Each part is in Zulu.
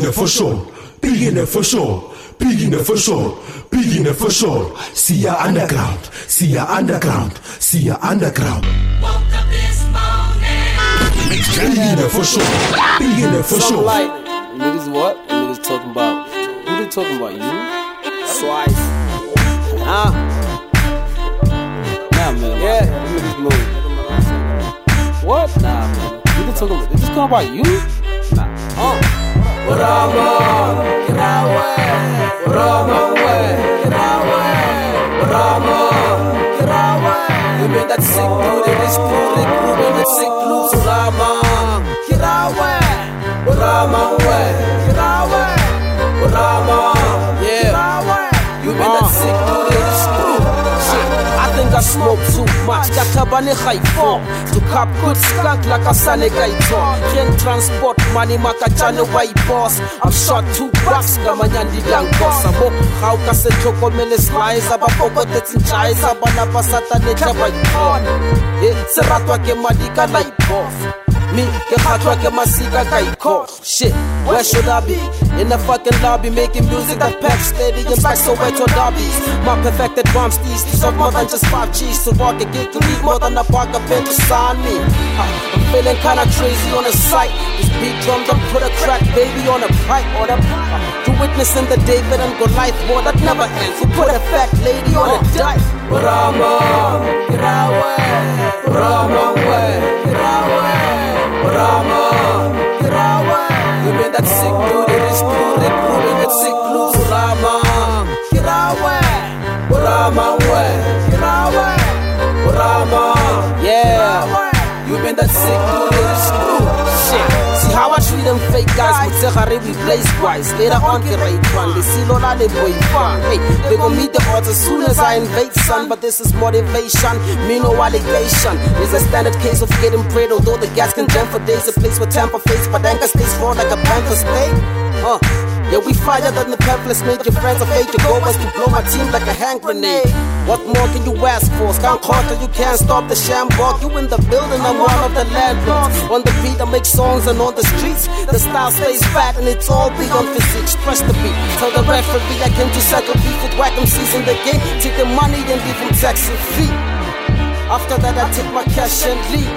enough for sure. Big enough for sure. Big enough for sure. Big enough for sure. See ya underground. See ya underground. See ya underground. Woke up this morning. Big enough for sure. Big enough for sure. Like niggas what? And niggas talking about who they talking about you? Slice. Ah. Nah man. Yeah. Niggas move. What? Nah man. Niggas talking. They just talking about you? Nah. Oh. Ramon, grawe, Ramon, we, grawe, Ramon, grawe. Ibe dat sick dude, it is pure, pure, that sick blues, Ramon, grawe, Ramon, we. I smoke too much Got a bunny high form To cap good skunk like a sanigator Can transport money maka chano white boss I'm shot two bucks kama nyandi dangosa Mokuhau kase choko mele slice Abapoko tetinchaisa Abana pasata neja white on eh, Seratwa ke madika light off Me, ngephathwa ke masika kayikhohlwa Shit, where should I be? In the fucking lobby making music that packs steady and packs so wet on lobbies My perfected rhymes these deserve more than just five G's To rock a gig to leave more than a park of to sign me I'm feeling kinda crazy on the sight This beat drum done put a crack baby on a pipe or the You witnessing the David and Goliath war that never ends Who put a fat lady on a dice Rama, Rawe, Rama, Rawe, Rawe drama. You've been that sick dude, it is true, that proving it's sick. le gare we place wise later on ke right one lesilo la le boy fun hey they gon' meet the odds as soon as I invade sun but this is motivation me no allegation is a standard case of getting bread although the gas can jam for days a place where Tampa face but anchor stays raw like a panther steak huh Yeah, we fire than the pepless. Made your friends afraid your goal was to blow my team like a hand grenade. What more can you ask for? Can't conquer, you can't stop the shambok. You in the building, I'm one of the landlords. On the beat, I make songs and on the streets. The style stays fat and it's all beyond physics. Trust the beat. Tell the referee I came to settle beef with whack MCs in the game. Take the money and leave them tax free. After that, I take my cash and leave.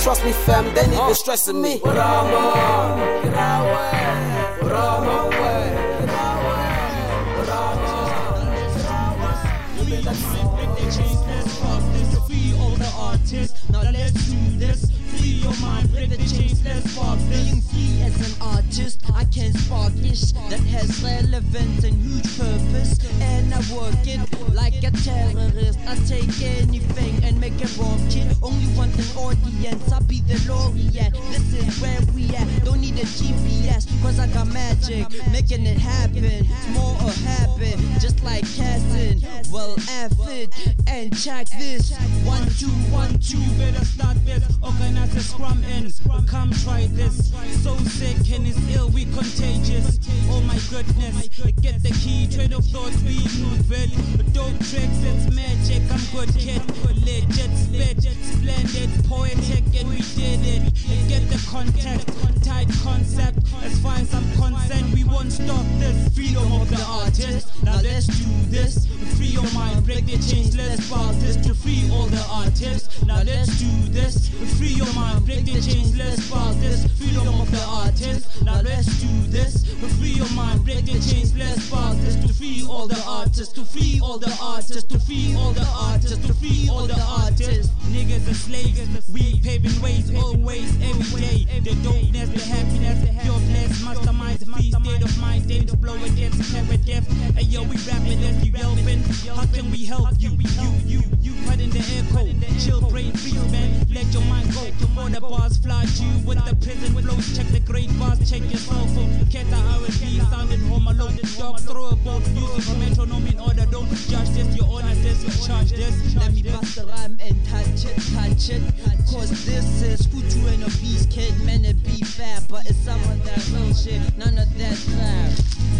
Trust me, fam, they ain't even stressing me. What I'm on, get I can spark ish that has relevance and huge purpose. And I work it like a terrorist. I take anything and make it wrong, kid. Only want an audience, I'll be the laureate. This is where we at. Don't need a GPS, cause I got magic. Making it happen, it's more a habit. Just like Cassin, well, F it. And check this. One, two, one, two. You better start this. Organize a scrum and come try this. So sick and it's ill we contagious. Oh my goodness, I get the key, train of thought, we move it. Dope tricks, it's magic, I'm good kid. Legit, legit, splendid, poetic, and we did it. I get the contact, tight concept. As far as I'm concerned, we won't stop this. Freedom of the artist, now let's do this. Free your mind, break the chains, let's bow this to free all the artists. Now let's do this. Free your mind, break the chains, let's bow this. Freedom of the artist, now let's let's do this. We free your mind, break the chains, bless bars. This to free all the artists, to free all the artists, to free all the artists, to free all the artists. Niggas are slaves, we paving ways always, every day. The dopeness, the happiness, your bless, masterminds, free state of mind, state of blow against paradigm. Hey yo, we rapping as we yelping. How can we help you? You, you, you, put in the echo. Chill, brain, freeze, man. Let your mind go. All the bars fly you with the prison flows. Check the great bars, check your soulful. Keta R&B sounding home alone. Dogs throw a boat, music metronome in order. Don't judge this, your honor this, you charge this. Let me bust the rhyme and touch it, touch it. Cause this is Futu and a beast kid. Man, it be fat, but it's some of that real shit. None of that crap.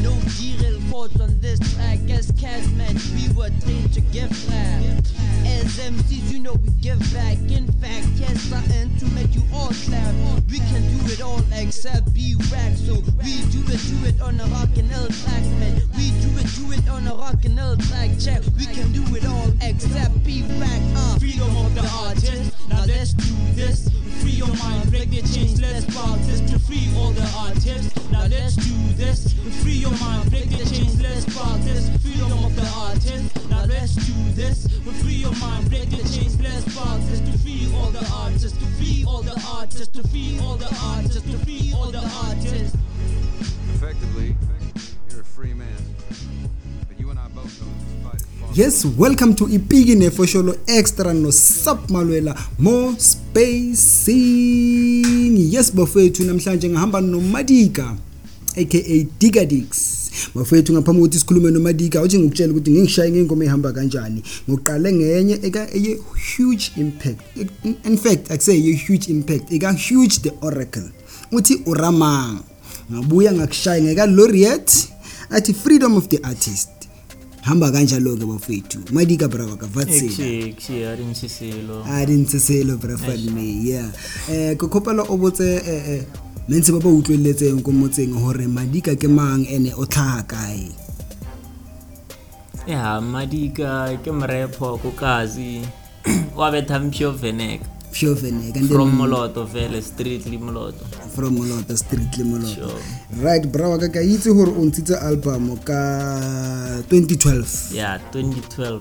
No derail thoughts on this track. As cats, man, we were trained to give back. As MCs, you know we give back. In fact, yes, I am to make you all clap. We can do it all except be racks. so we do it, do it on a rock and L track, man. We do it, do it on a rock and L track, check. We can do it all except be back up. Uh. Freedom of the artist, now let's do this. Free your mind, break the chains, let's practice to free all the artists. Now let's do this. Free your mind, break the chains, let's practice. Freedom of the artist, now let's do this. Free your mind, break the chains, let's practice. the artists, to free all the artists, to free all the artists, to free all the artists. Effectively, you're a free man. But you and I both know this fight is Yes, welcome to Ipigi Nefosholo Extra no Sap Malwela More Spacing. Yes, bafethu namhlanje ngihamba noMadika. aka Diga Dicks mafethu ngaphambi kokuthi sikhulume nomadika uthi ngikutshela ukuthi ngingishaye ngengoma ehamba kanjani ngoqale ngenye eka eye huge impact in fact akuseye huge impact eka huge the oracle uthi uramang ngabuya ngakushaya ngeka laureate athi freedom of the artist hamba kanjalo ke bafethu madika brava ka vatsela ari ntsiselo ari ntsiselo brava me yeah eh kokopela obotse eh eh mme ntse ba ba utlweletseng ko motseng gore madika ke mang ene o tlhaga kae ya madika ke mrepho kukazi wabetha mpio veneka pure veneka from moloto vele street le moloto from moloto street le moloto sure. right bra wa ka ka itse gore o ntshitse album ka 2012 yeah 2012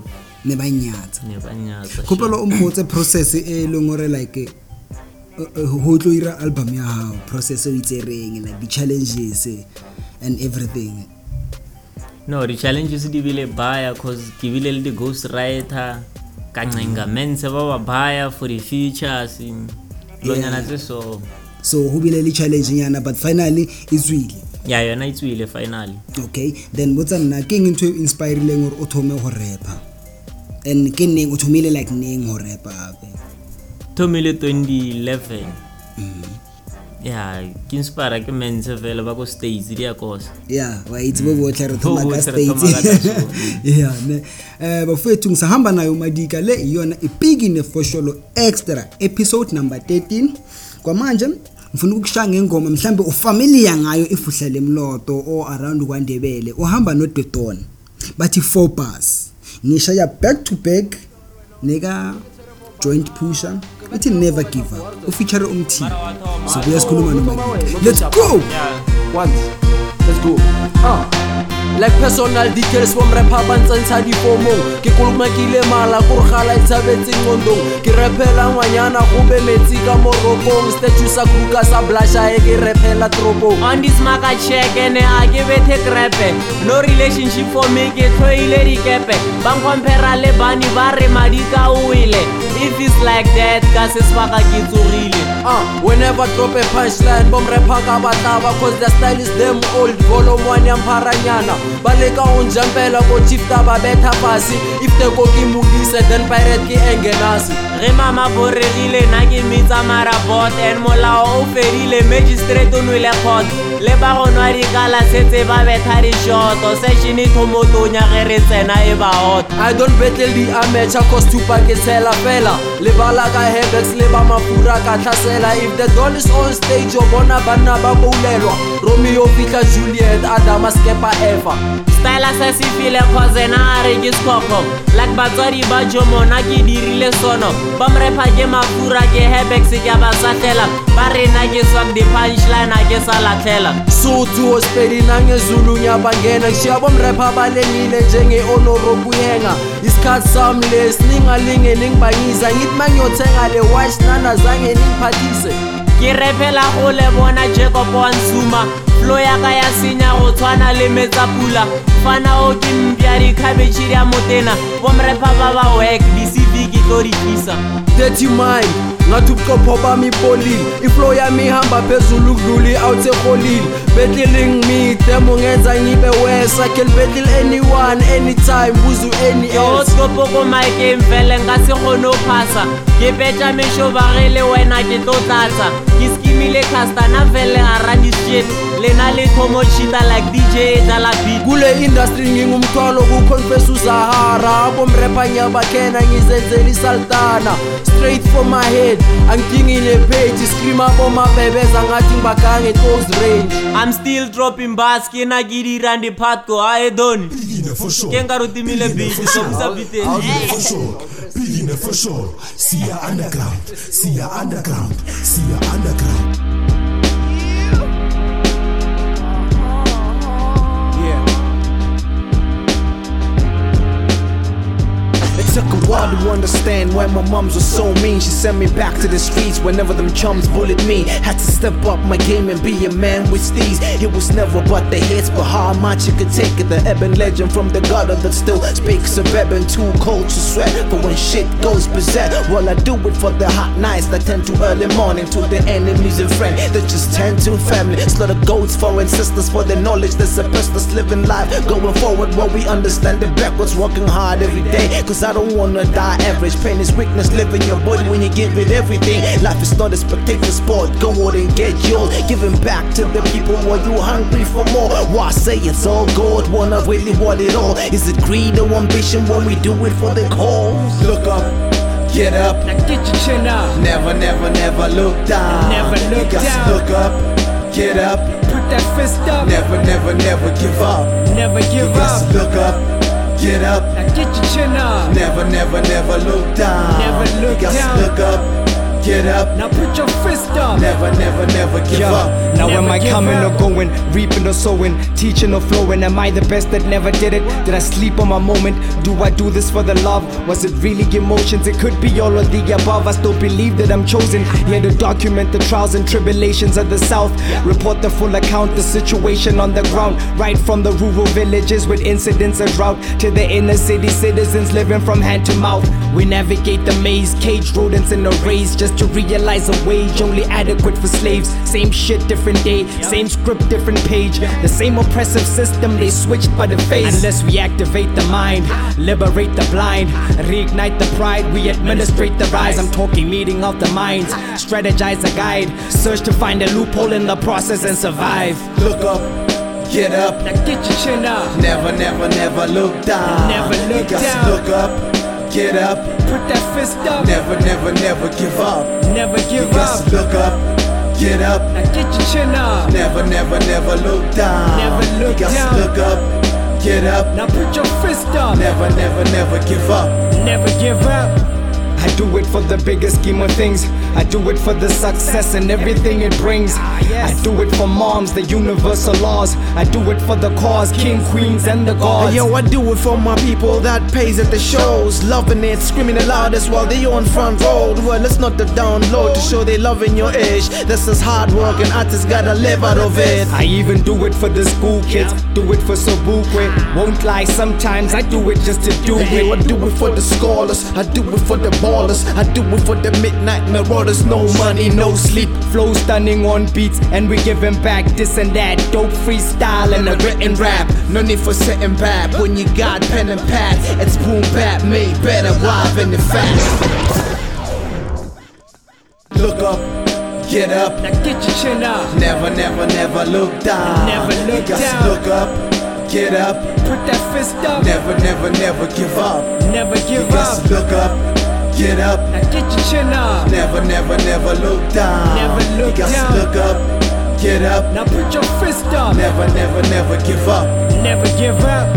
ne ba nyatsa ne ba nyatsa kopelo o mpotse process e leng gore like ho tlo ira album ya hao process o itsereng like the challenges and everything no the challenges di bile baya cause ke bile le the ghost writer ka mm. ncenga mense ba ba baya for the features lonyana tse so so ho bile le challenge nyana but finally e tswile ya yona e tswile finally okay then botsa nna ke eng ntho e inspirileng gore o thome go repa and ke neng o thomile like neng go repa ape thomile 2011 mm. ya ke inspira ke mense fela ba ko states di a kosa ya waitsi bo botlhe re thoma ka states ya ne um eh, bafowethu ngisahamba nayo madika le iyona ipiki e nefosholo extra episode number 13 kwamanje ngifuna ukukushaya ngengoma mhlambe ufamiliya ngayo ifuhlele mloto or around kwandebele uhamba nododona bathi four bus ngishaya back to back neka joint pusher ethi never give up ufeature umthini sobuya sikhuluma nomalike let's go once let's go ah like personal details from rapper ba ntshantsha difomong ke kolomakile mala kore ga laitshabetseng ngondong ke repela ngwanyana go be metsi ka morokong statue sa kruka sa blashae ke repela toropong on this maka check ene a ke bethe krepe no relationship for me ke tlhoile dikepe ba nkompera le bani ba re madi ka o wele if it's like that ka se swaka ke tsogile uh, whenever drop a punchline bom rapper ka batlaba cause the style is them old volume one ya mpharanyana ba leka go njampela ko chifta ba betha fase if the ko ke modise then pirate ke engenase ge mama borregile na ke metsa marabot and molao o fedile magistrate o nwele kgotho le ba go nwa dikala setse ba betha dishoto sešene thomotonya ge re tsena e ba ota i don't battle the amateur cause tupa ke tshela fela lebala ka hebex le ba mafura ka tlhasela if the don is on stage o bona banna ba boulelwa romeo fitlha juliet adama skepa ever setaela sa sefile kgotsen a a re ke skopo like batswadi ba jomona ke dirile sono ba mrepa ke mafura ke hebex ke ba satlela ba rena ke swak di-punchline a ke sa latlhela suthu osipedina ngezulu ngiyabangena ngishiya bomrepha abalengile njenge-onoro kuyenga isikhathi sami lesi ningalingeni ngibangisa ngithi ma ngiyothenga le wash nanazange ningiphathise ke repela o le bona jacob wa nsuma flo ya ka ya senya go tshwana le metsa pula fana o ke mpya dikhabetšhe di a motena bomrepa ba ba wek di-cv ke tlo di tlisa dirty mind ngathi ubuqopho bami ipolile iflow yami ihamba phezulu kudlula i-out eholile bettle ngimidemo ngenza ngibe wesa can bettle anyone anytime buzu any eloskopo ko my game vele nka se kgone go phasa ke betša mešoba ge le wena ke tlo tlatsa ebile castana vele aradishit lena le thomochita like dj dalabi kule industry ngingumthwalo kuconfesa uzahara abomrepanya bakhena ngizenzela isaltana straight for my head angidingi nepage screama bomabebeza ngathi ngibagange close range i'm still dropping bas ke na ke dirang diphatko a edoni ke nka rotimile bete sobusa biteng Big enough for sure. See ya underground. See ya underground. See ya underground. Took a while to understand why my moms was so mean. She sent me back to the streets whenever them chums bullied me. Had to step up my game and be a man with these. It was never but the hits, but how much you could take it. The urban legend from the gutter that still speaks of ebb and too cold to sweat. But when shit goes berserk, well, I do it for the hot nights that tend to early morning. To the enemies and friends that just tend to family. Slaughter goats for ancestors for the knowledge that's suppressed us living life. Going forward, what well, we understand the backwards, working hard every day. Cause I don't don't wanna die average. Pain is weakness, live in your body when you give it everything. Life is not this particular sport, go out and get yours. Giving back to the people when you hungry for more. Why say it's all God when I really want it all? Is it greed or ambition when we do it for the cause? Look up. Get up. Now get your chin up. Never, never, never look down. Never look you down. Look up. Get up. Put that fist up. Never, never, never give up. Never give you up. Just look up Get up. Now get your chin up. Never, never, never look down. Never look you gotta down. look up get up. Now put your fist up. Never, never, never give yeah. up. Now never am I coming up. or going, reaping or sowing, teaching or flowing? Am I the best that never did it? Did I sleep on my moment? Do I do this for the love? Was it really emotions? It could be all of the above. I still believe that I'm chosen. Here to document the trials and tribulations of the South. Report the full account, the situation on the ground. Right from the rural villages with incidents of drought to the inner city citizens living from hand to mouth. We navigate the maze, cage rodents in a race just to realize a wage only adequate for slaves. Same shit, different day, same script, different page. The same oppressive system they switched by the face. Unless we activate the mind, liberate the blind, reignite the pride, we administrate the rise. I'm talking meeting of the minds, strategize a guide, search to find a loophole in the process and survive. Look up get up. Now get your chin up. Never, never, never look down. Never look you gotta down. look up. get up. Put that fist up. Never, never, never give up. Never give you up. Just look up. Get up. Now get your chin up. Never, never, never look down. Never look you down. Just look up. Get up. Now put your fist up. Never, never, never give up. Never give up. I do it for the bigger scheme of things. I do it for the success and everything it brings. Ah, I do it for moms, the universal laws. I do it for the cause, king, queens, and the gods. Yo, I do it for my people that pays at the shows. Loving it, screaming the loudest while they on front road. Well, it's not the download to show they loving your ish. This is hard work and artists gotta live out of it. I even do it for the school kids. Do it for Sobukwe. Won't lie, sometimes I do it just to do it. Yo, I do it for the scholars. I do it for the boys. flawless. I do it for the midnight marauders. No money, no sleep. Flow stunning on beats, and we giving back this and that. Dope freestyle and a written rap. No need for sitting back when you got pen and pad. It's boom bap made better, live and fast. Look up get up. Now get your chin up. Never, never, never look down. Never look you down. Look up, get up. Put that fist up. Never, never, never give up. Never give you up. Just look up get up and get your chin up. Never, never, never look down. Never look you down. look up, get up. Now put your fist up. Never, never, never give up. Never give up.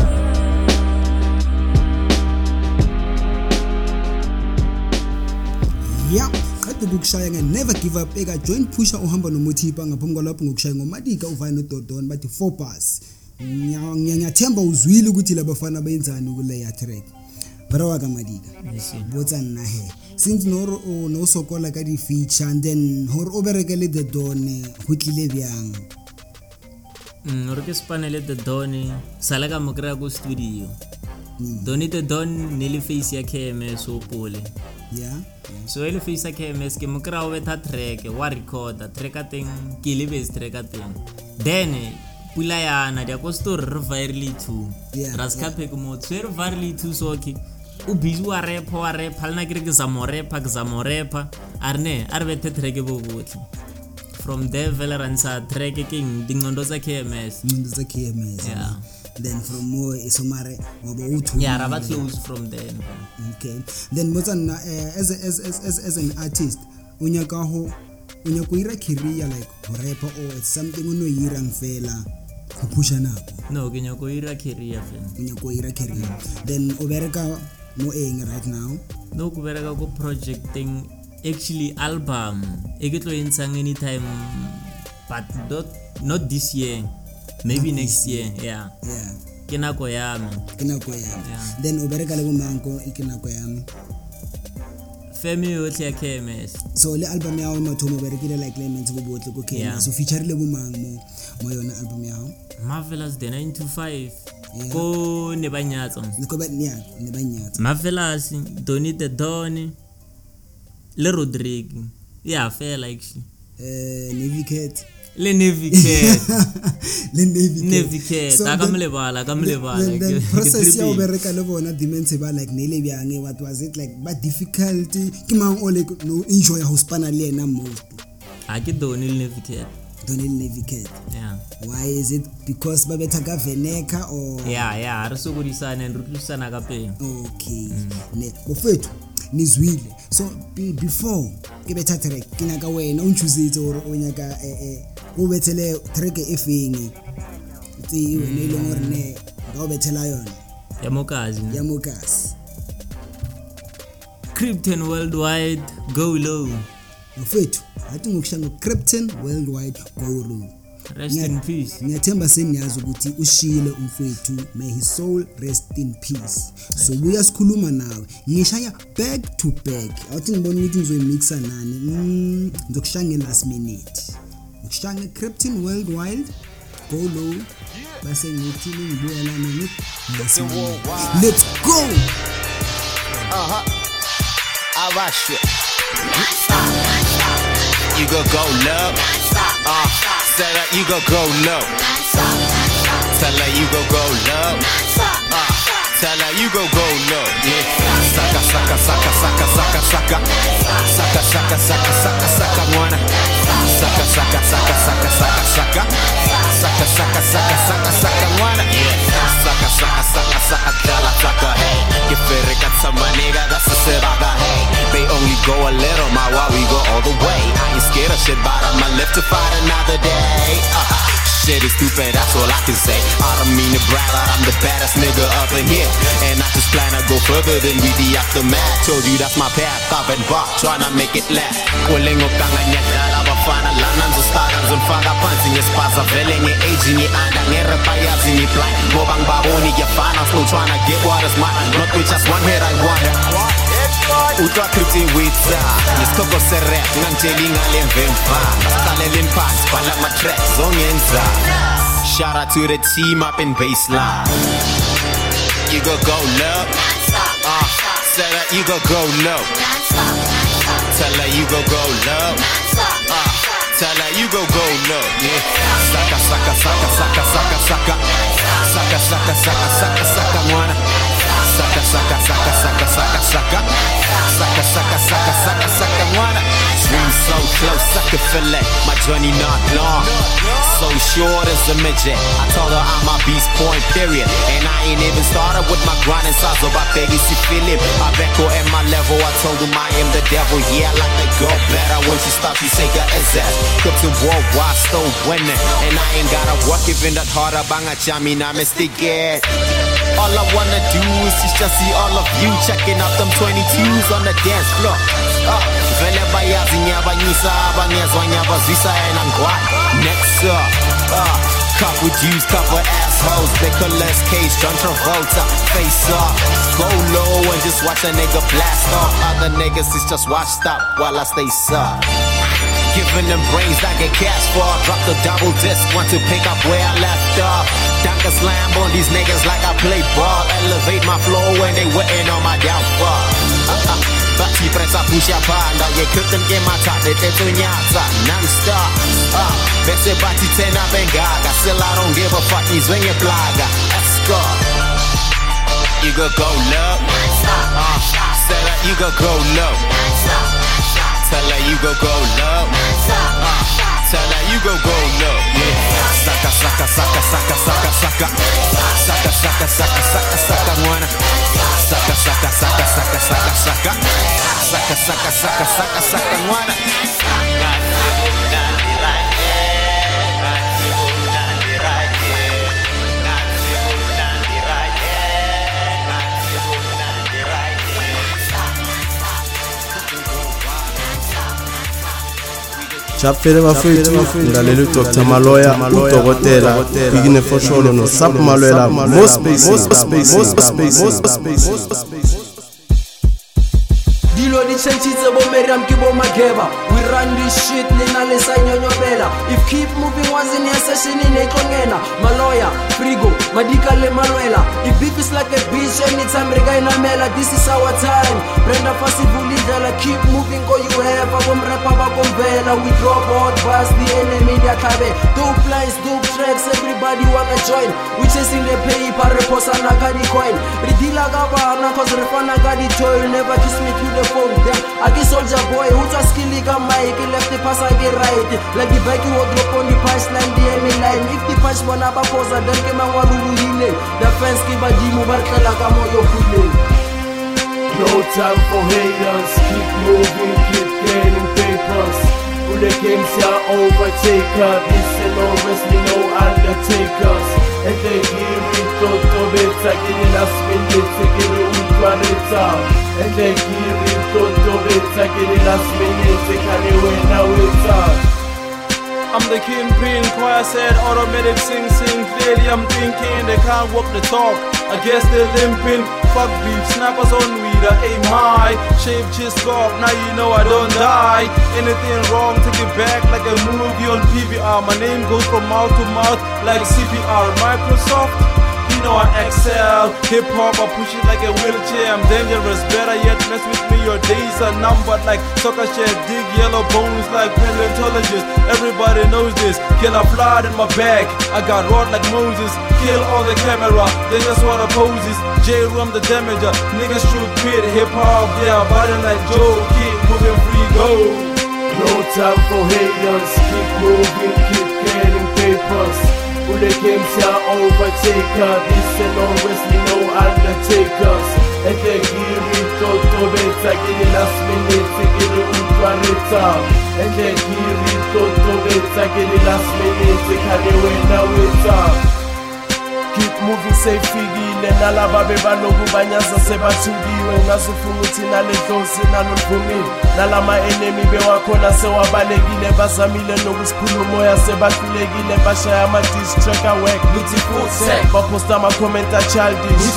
ya kade kukushaya nge-never give up ekajoin pusher uhamba nomuthipa ngaphambi kwalapho ngokushaya ngomatika uvane nododon bathi four bus ngiyathemba uzwile ukuthi labafana benzani kuleya track bra wa ka madika botsa nna he since no re o ne o sokola ka di-feature and then gore o bereke le the done go tlile bjang gore mm, ke spane le the done sale ka mo kry-a ko studio mm. done the don ne le face ya kms o pole yeah. so e le face ya kms ke mo kry-a o betha tracke wa recorda tracka teng ke lebese tracka teng then pula yana di a ko story re vire le two ra sekapheke mo tshwe re vire le two soke okay. ubizi warepa warepa lina kiri kizamorepa kizamorepa a ri ne a ri vethe treke vo votlhe from there vele ranisa treke ke tinqondo tsa kms nqondo tsa kms yeah. then from more isomare ngoba uthu yeah raba close from then okay then motsa na uh, eh, as, as as as as an artist unyaka ho unyaka ira career like rapper or it's something unoyira ngfela kuphusha nako no ke nyaka ira career then unyaka ira career then ubereka mo eng right now no go bereka go projecteng actually album e ke tlo entshang anytime but not not this year maybe not next year yeah yeah ke nako ya me ke nako ya me then o bereka le bo manko ke nako ya me Family ya KMS so le album ya mathomo ba rekile like elements bo botle ko KMS yeah. so featurile bo mang mo mo yona album ya Marvelous the 925 yeah. ko ne banyatsa ko ba nya ne banyatsa Marvelous Donny the Don le Rodrigo ya yeah, fela actually eh uh, Navy Cat le navy cat le navy cat navy cat so ka mlebala ka mlebala the process ya ubereka le bona dimense ba like nele byange what was it like ba difficulty ke mang o like no enjoy ho spana le yena most a ke doni le navy cat doni le navy cat yeah why is it because ba betha ka veneka or yeah yeah re sokodisana and re tlusana ka pena okay mm. ne mofethu nizwile so before ke betha track ke nyaka wena unchuzitse or o nyaka o eh, eh, bethele track e feng tse iwe le leng gore ne ba o bethela yona ya mokazi ya mokazi Krypton Worldwide Go Low. Mfethu, athi ngokushaya ngo Krypton Worldwide Go Low. rest in peace ngiyathemba seniyazi ukuthi ushile umfowethu may his soul rest in peace so buya sikhuluma nawe ngishaya back to back awuthi ngibona ukuthi ngizoyimixa nani mm, ngizokushaya nge last minute ngishaya nge Krypton World Wild go low base ngithini ngibuya lana ngi let's go aha uh-huh. abashe you go go love Uh, tell her you go go low. Tell her you go go low. Uh, tell her you go go low. Yeah. Saka saka saka saka saka saka saka saka saka saka saka mwana. saca, saca, saca, saca, saca, saca, saca, saca, saca, saca, saca, wanna, saca, saca, saca, saca, chala, saca, hey, get fit, got my nigga, that's the shit I got, hey, they only go a little, my why we go all the way, I ain't scared of shit, but I'ma live to fight another day, uh-huh shit is stupid, that's all I can say. I don't mean to brag, but I'm the baddest nigga up in here. And I just plan to go further than we the aftermath. Told you that's my path, I've been bought, trying to make it last. Willing up, umfana lana ngizostaka ngizonifaka phansi ngesibaza vele nge-age ngi-anda ngerepa yazi ngiply ngoba ngibaboni ngiyafana slotshwana get what is mine not with just one head I wonder utwa crypti witsa ngesikhokho serap ngangitsheli ngale mvemvanga siqaleleni phansi bhala ama-track zongenza shout out to the team up in baseline you go go low uh, set up you go go low tell her you go go low uh, tell her you go go no. Yeah. Saka saka saka saka saka saka saka saka saka saka saka mwana. saca, saca, saca, saca, saca, saca, saca, saca, saca, saca, saca, wanna. Swim so close, I could feel it. My journey not long, so short as a midget. I told her I'm a beast point period, and I ain't even started with my grind and size of my baby. She feel him. I back at my level. I told him I am the devil. Yeah, I like the girl better when she stops. She say her is that. Krypton worldwide, still winning, and I ain't gotta work even that harder. Banga chami na mystic. All I wanna do is just see all of you checking out them 22s on the dance floor. Uh, vele bayazi ngiyabanyisa bangezwa ngiyabazwisa and I'm glad. Next up, uh, couple Jews cover assholes. Nicholas Cage, John Travolta, face off. Go low and just watch a nigga blast off. Other niggas is just washed up while I stay sub. Giving them brains I get cash for. Drop the double disc, want to pick up where I left off. a slam on these niggas like I play ball. Elevate my flow when they waiting on my downfall. Uh-huh. Uh, uh, bati presa pusha panda ye krypton ke matata teto nyata non-stop uh, bese bati tena bengaga still I don't give a fuck izwenye plaga let's go you go go low uh, tell her you go go low tell her you go go low uh, Tell her you go go no. Yeah. Saka saka saka saka saka saka. Saka saka saka saka saka mwana. Saka saka saka saka saka saka. Saka saka saka saka saka mwana. shafele bafethu mlaleli dr maloya udokotela bikine fosholo nosap malela mospace yolitshentshitse bomeryam ke bomageba we run this shit lina lesanyonyobela if keep moving wazini yaseshinini exongena maloya frigo madika le malwela if beef is like a beach anytime re ka enamela this is our time brenda fasibula indlela keep moving ko you have akomrepa bakomvela we drop hot bus the enemy ndiyahlabe dope lines dope tracks everybody wanna join we chasing the paper re phosana ka di coin re dila ka bana cause re fana ka di toy never kiss me to the phone on deck aki soldier boy utswa skilli ka mike left pasa ke right like the back wardrobe on the punch line the enemy line if the punch bona ba phosa then ke mangwaruruhile the fans ke badimo ba tlela ka moyo fuleng No time for haters, keep moving, keep gaining papers Kule games ya overtaker, this is no wrestling, no undertakers enhlekile itotobetha kini lasibelethe kini umntwanetha enhlekile itotobetha kini lasibelethe kani wena wetha I'm the kingpin, choir said automatic sing sing Clearly I'm thinking they can't walk the talk I guess they're limping Fuck beef, snappers on me leader, aim high. Shave just off, now you know I don't die. Anything wrong, take it back like a movie on PVR. My name goes from mouth to mouth like CPR. Microsoft. lean or excel. Hip hop, I push it like a wheelchair. I'm dangerous, better yet, mess with me. Your days are numbered like soccer shed. Dig yellow bones like paleontologists. Everybody knows this. Killer flood in my back. I got rod like Moses. Kill all the camera, they just wanna poses. J Rum the damager. Niggas shoot quit hip hop, yeah. Body like Joe, keep moving free, go. No time for haters, keep moving, keep getting papers. Ule games ya overtaker Listen always we no undertakers Enhlekile itotobetha kile last minute kile utwaretha Enhlekile itotobetha kile last minute khale wena wetha Geek movie seyifikile nalaba bebanokubanyaza sebathukiwe ngazufuna uthi nale dlozi nalolivumile nalama enemi bewakhona sewabalekile bazamile nokusikhuluma umoya sebahlulekile bashaya ama-dish tracker work ngithi futhi baphosta ama-comment achildish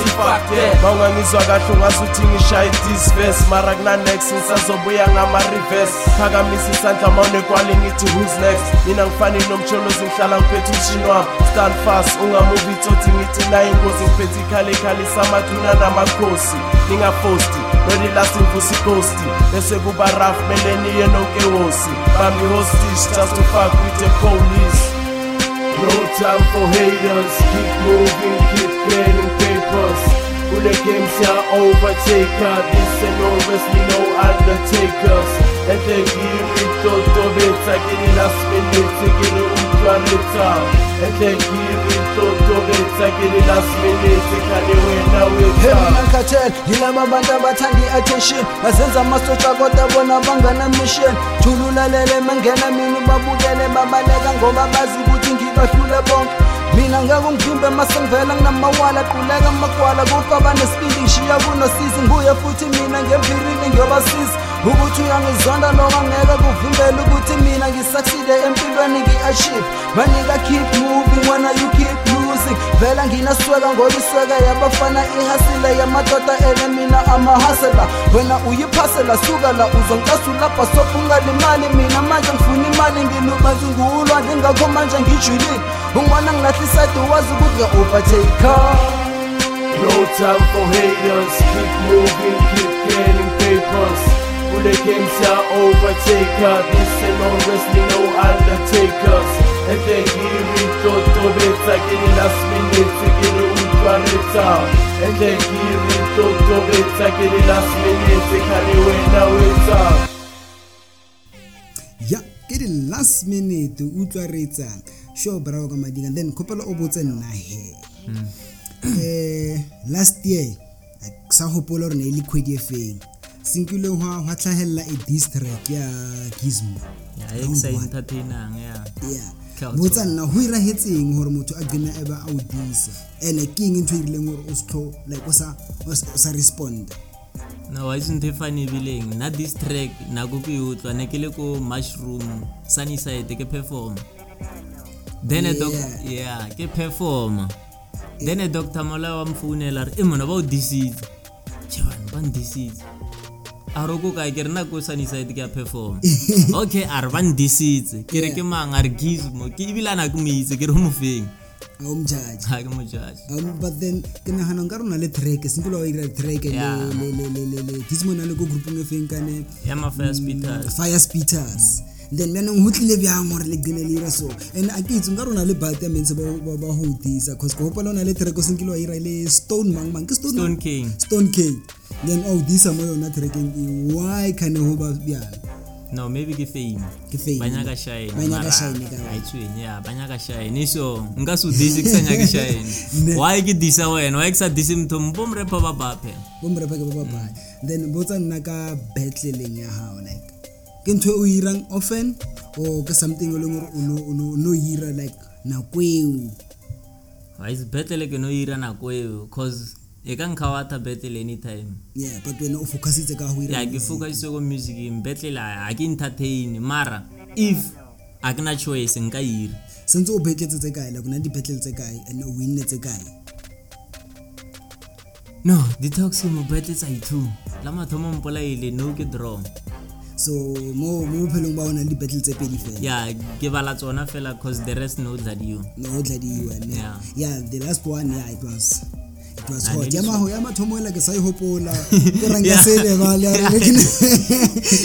mawungangizwa kahle ungazuthi ngishaye disverse mara kunanext ngisazobuya ngama-reverse phakamisa isandla mawunekwale ngithi who's next mina ngifani nomtsholozi ngihlala ngiphethe umshini wami stand fast ungamuvi itsotsi ngigcina inkosi ngiphethe ikhalikhali samaduna namakhosi ningafosti nonilasi mvusi ghosti bese kuba rough meleniye nonkewosi bami hostage just to fuck with the police No time for haters, keep moving, keep getting papers Kule game siya overtaker, this and no wrestling, no undertakers Enhlengile inhlotobetha kini lasiminithe kini umntwanetha Enhlengile inhlotobetha kini lasiminithe kani wena wetha yilaba bantu abathanda i-attention bazenza amasotsha kodwa bona banganamisheni thululalele mangena mina ubabukele babaleka ngoba bazi ukuthi ngibahlule bonke mina ngeke ungivimbe masengivela nginamawala quleka amagwala kufa banesibindi ngishiya kunosizi nguye futhi mina ngemvirini ngiyobasiza ukuthi uyangizonda loko angeke kuvimbele ukuthi mina ngisathile empilweni ngi-achieve manika keep moving wena you keep losing vela nginasweka ngolisweka yabafana ihasile yamadoda ele mina amahasela wena uyiphasela suka la uzongicasulapha sofungalimali mina manje ngifuna imali ngilubanzi nguwulwa ndingakho manje ngijulile ungwana ngilahlisade wazi ukuthi nge-overtaker No time for haters, keep moving, keep getting papers through the games, ya overtaker This alone wrestling, no undertakers And then here we go to beta Get it last minute, get it ukwareta And then here we go to beta Get it last minute, can you win a waiter Ya, ke di last minute utlwa retsa sure bravo ka madinga then kopela o botse nna he mm. eh last year sa hopola re ne e le kgwedi e feng senkileng hwa hwa tlhagella a e diss track ya gizmo ya e sa entertainang ya yeah botsa nna go iragetseng gore motho a gena e ba a o disa and-e ke eng ntho e dirileng gore o setlho like o sa respond no wa itse e ntho e fane ebileng nna this track nako ke e utlwa ne ke le ko mushroom sunnyside ke perform then yeah. yeah ke perform then e doctor mola wa mfounela re e mona ba o disitse cheban ba ndisitse aroko ka ke rena ko sunnyside ke a perform okay a re ba ndisitse ke re ke mang a re gizmo ke ebilana ke mo itse ke re mo feng ga o mojaje ga ke mojaje um, but then ke nagana nka rona le track senkola wa ira track gizmo na le ko groupong e feng kane ya mafire speeters fire mm, speeters then meanong go tlile bjang gore le dine le ira so and a ke itseng ka rona le bata mense ba godisa cause ke gopola o na le treko senkile wa ira le stone mang mang ke stone king stone king then oh this amoya ona oh, trekeng e why can ho ba byalo no maybe ke fame ke fame banyaka shine banyaka shine ka ayitsweni ya banyaka shine so nka su disi kusanyaka shine why ke disa wena why kusa disi mtho mbomrepa babaphe bomrepa ke babaphe mm. then botsa nna ka battling ya hao like ke ntho e o irang often or ke something o e leng gore o no o no no ira like nakweo wa is e battle ke no ira nakweo cause e ka nkga wa thapetlela anytime yeah but wena o focusitse ka go ya ke focusitse ko musiceng betlela ga ke entertain mara if a ke na choice nka ira sentse o betletse tse kae like o na dibetlele tse kae and o winne tse kae no detox mo betletsa i two la mathomo mpolaele no ke draw so mo mo bophelong ba o nang dibattle tse pedi fela ya ke bala tsona fela cause the rest no dladiwa no dladiwa yeah. yeah the last one yeah it was passport ya maho ya mathomo ele ke sa e hopola ke ranga se le bala lekin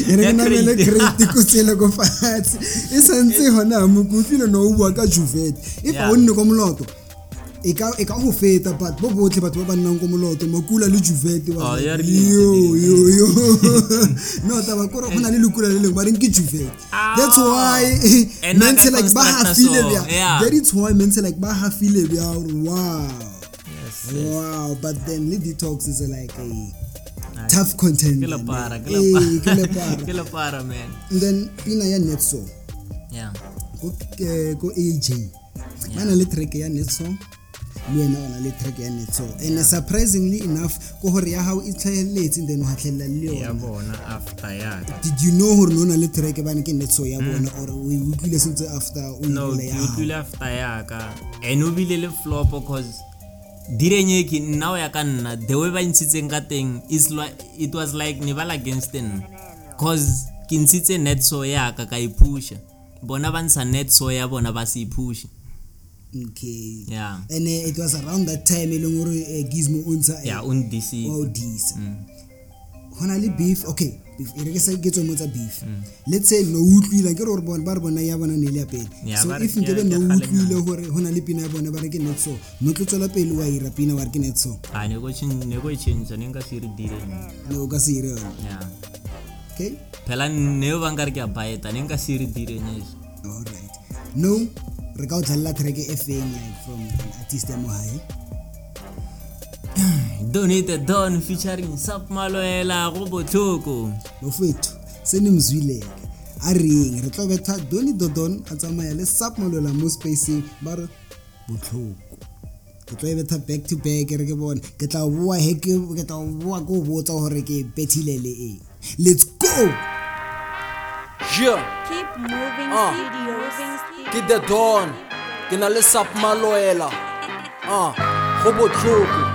ere ke na le credit go tsela go fatshe e santse hona mo go filo no bua ka juvet e fa o nne go moloto e ka e ka go feta but bo botlhe batho ba ba nnang ko moloto makula le juvet ba oh, yo yo yo no taba kore go na le lekula le lengwe ba reng ke juvet ah. that's why mense like ba hafile bja that is why mense like ba hafile bja wow yes. wow but then lead detox is like a nice. tough content kila para kila hey, kila para kila para man and then pina ya netso yeah go eh, go AJ yeah. bana le track ya netso le wena ona le track ya netso and yeah. surprisingly enough ko hore ya hao e tlhaeletse then o hatlhelela le yona ya bona after ya did you know hore lona le track bana ke netso ya hmm. bona or o e utlwile sentse after o ile ya no utlwile after ya ka and o bile le flop because direng e ke nnao ya ka nna the way ba ntshitseng ka teng it was like ne ba la against nna cause ke ntshitse netso yaka ka e phusha bona ba ntsha netso ya bona ba se e phushe okay yeah. and uh, it was around that time e leng gore eh, gizmo o ntsha eh, o disa go mm. na le beef okay beef e rekisa ke tswe mo tsa beef mm. let's say no utlwila ke re bona ba re bona ya bona ne le ya pele so if nke be no utlwile gore hona le pina ya bona ba re ke net so no tlo tswela pele wa ira pina wa re ke net so a ne go change ne go change e ne ka se re dire ne o ka se ire yeah okay phela ne ba nka re ke a baeta ne ka se re dire ne all right no re ka o dlalla track e feng like from an artist ya mohae Donate a Don featuring Sap Maloela Robotoko. Lofethu senimzwile a reng re tla betha Doni Dodon a tsamaya le Sap Maloela mo spacing ba re botlhoko. ke tlo e betha back to back re ke bone ke tla boa he ke tla boa ke o botsa gore ke bethile le eng let's go yeah. keep moving uh. Ah. moving ke the dawn ke na le sap maloela uh. go botlhoko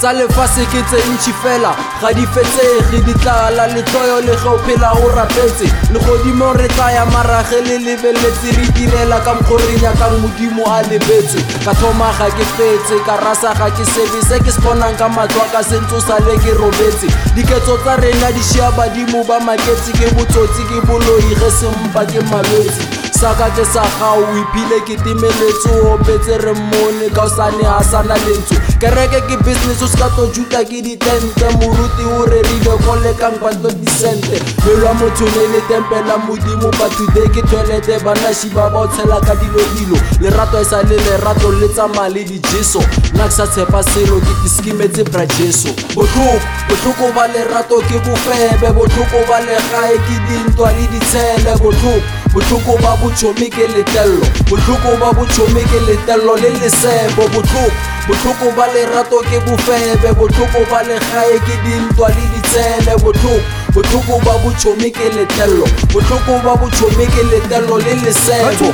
tsa lefatshe ke tse ntšhi fela ga di fetsege di tlala letloyo le ga o phela o rapetse legodimo re tsaya marage le lebeletse re direla ka mokgore nyakang modimo a lebetswe ka thoma ga ke fetse ka rasa ga ke sebe se ke se bonang ka matlwa ka sentso sale ke robetse diketso tsa rena di šea badimo ba maketse ke botsotsi ke boloi ge sempa ke malwetse sakatše sa gago o iphile ke timeletso opetse re mmone kaosane ga sana lentso kereke ke business o se ka to juta ke ditente moruti o rerile ko lekang banto disente melwa motho le le tempela modimo bathude ke toilete banaši ba ba o tshela ka dilodilo lerato e sa le lerato le tsamaya le dijeso nna ke sa tshepa selo ke tiskimetse bra jeso botlhoko botlhoko ba lerato ke bofebe botlhoko ba legae ke dintwa le ditshele botlhoko botlhoko ba botšhomi ke letello botlhoko ba botšhomi ke letello le lesebo botlhoko botlhoko ba lerato ke bofebe botlhoko ba legae ke dintwa le ditsele botlhoko botlhoko ba botšhomi ke letello botlhoko ba botšhomi ke letello le lesebo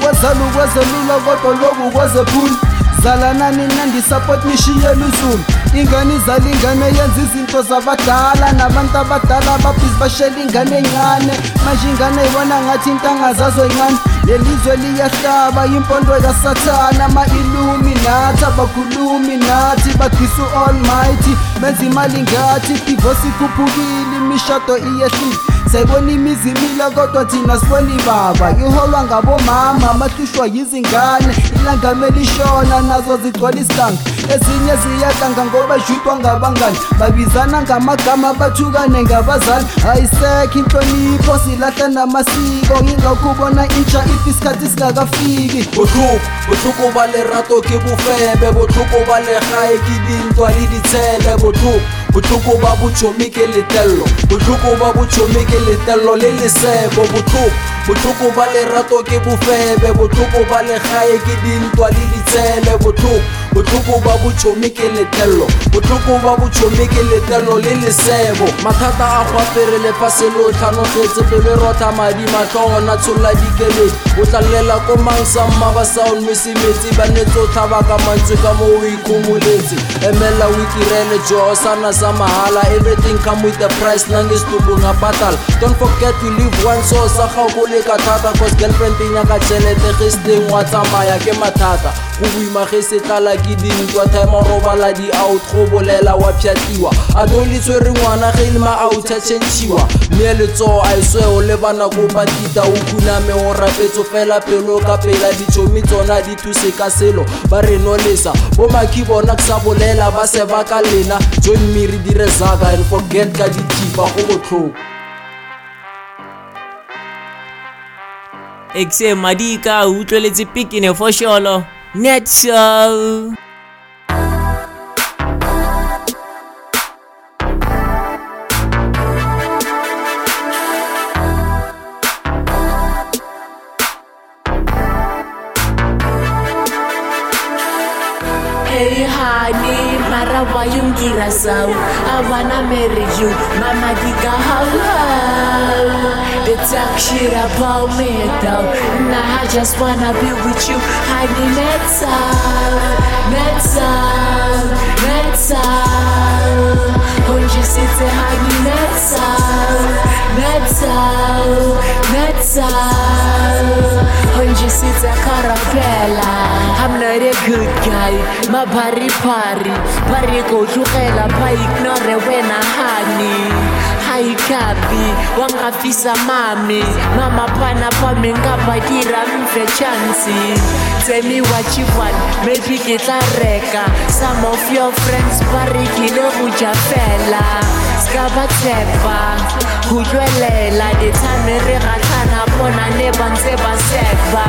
zalanani nandi support nishiye luzulu ingane izala ingane yenza izinto zabadala nabantu abadala ababhizi bashela ingane encane manje ingane ibona ngathi intanga zazo encane lelizwe liyahlaba impondo kasathana ama-illuminati abakhulumi nathi bagisa u-almighty benza imali ngathi idivosi ikhuphukile imishado iyehlile sayibona imizimila kodwa thina sibona ibaba iholwa ngabomama amahlushwa yizingane ilangame lishona nazo zigcwala isidanga ezinye ziyadlanga ngoba shutwa ngabangani babizana ngamagama bathukane ngabazali ayisekho inhlonipho silahla namasiko yingakho ubona intsha ifi isikhathi singakafiki botlhoko botlhoko ba lerato ke bofebe botlhoko ba legae ke dintwa le ditshele botlhoko botlhoko ba botšhomi ke letello botlhoko ba botšhomi ke letello le lesebo botlhoko botlhoko ba lerato ke bofebe botlhoko ba legae ke dintwa le ditsele botlhoko botlhoko ba botšhomi ke letello botlhoko ba botšhomi ke letello le lesebo mathata a go apere lefase lotlhanotletse pelo e rotha madi matlhogona tsholla dikeledi o tlalela ko mangsamma ba sound mesemetsi ba netse o tlhaba ka mantswe ka mo o ikhomoletse emela o itirele joo sana sa mahala everything come with the price nang le setupo ngapatala don't forget to live one so sa gago le ka thata cause girlfriend e nyaka tšhelete ge se teng wa tsamaya ke mathata go boima ge se tlala ke dintswa time robala di-out go bolela wa pšhatliwa a tole tshwere ngwana ge le maauta tšhentšhiwa mme letsoo a esweo le bana kopa tita o khuname o rapetso fela pelo ka pela ditšhomi tsona di thuse ka selo ba re nolesa bomaki bona ke sa bolela ba se ba ka lena john mmiri dire zaka and forget ka dithipa go botlhoko exe madika utlweletse pikine fosholo Net Show. kira sau I wanna marry you Mama diga halal They talk shit about me though Nah I just wanna be with you I need metal Metal Metal Hoje se te I need metal Metal Metal Sita Carapella I'm not a good guy My body party Body go to hell I ignore when I honey haikapi e wangafisa mami mama pana pame ngabadira mfe chansi tsemi wa chivani maybe ke tla reka some of your friends ba rekile go ja fela ska ba tshepa go tlwelela the time e re ga ngabona neba ngithe baseva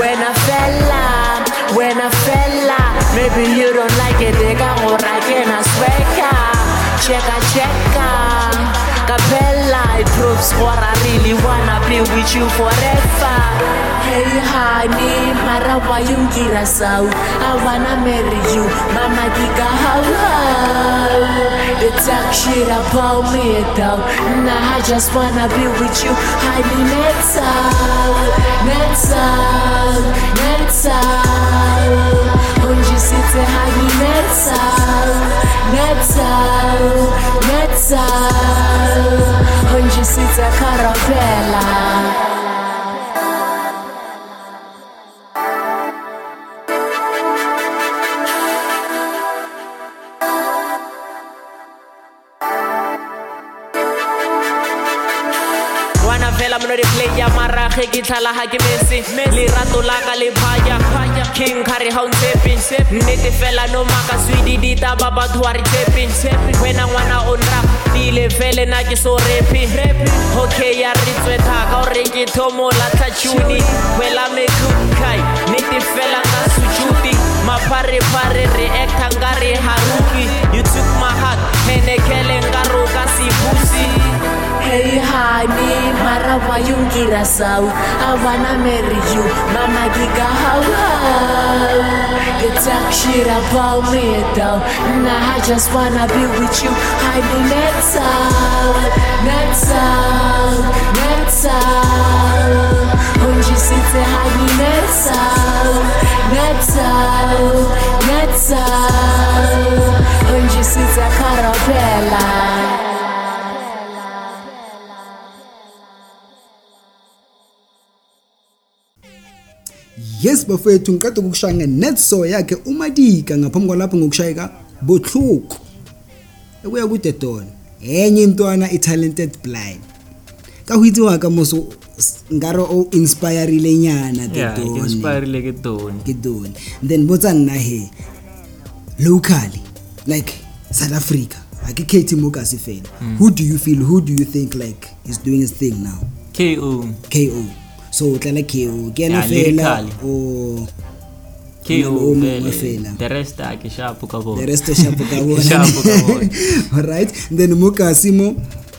wena fella wena fella maybe you don't like it they got ngorake na sweka cheka cheka cappella It proves what I really wanna be with you forever Hey honey, mara why you gira so? I wanna marry you, mama giga how how They talk shit about me though Nah, I just wanna be with you Honey, that's all, that's all, that's all Onde se te honey, that's all, that's all Piazza, oggi si carapella. replay ya marage ke tlhala ha ke mese lerato la ka le phaya king khare ha o ntsepe nnete fela no maka swedi ditaba batho wa re tshepe wena ngwana o nrap dile fele na ke so repe okay ya re tswetha ka o re ke thomo la tachuni wela me kukai nnete fela ka sujuti mapare pare react ngare haruki you took my heart menekele ngaro ka sibusi Hey honey, marawa yung girasaw I wanna marry you, mama gigahaw You talk shit about me though Nah, I just wanna be with you Honey, that's all, that's all, that's all Unjisite honey, that's all, that's all, that's all Unjisite karabel yes bafowethu ngiqeda ukukushaya nge-netso yakhe umadika ngaphambi kwalapho ngokushayeka buhluku ekuya kude tona enye intwana i-talented blind ka go itsewa ka moso nkare o inspirile nyana ke tone then botsa nna he locally like south africa ake katy mokase fela mm. who do you feel who do you think like is doing his thing now ko ko so o tlala ko ke ene fela o o mongwe eh, fela the rest ke sharp ka bona the rest sharp ka bona all right then mo kasimo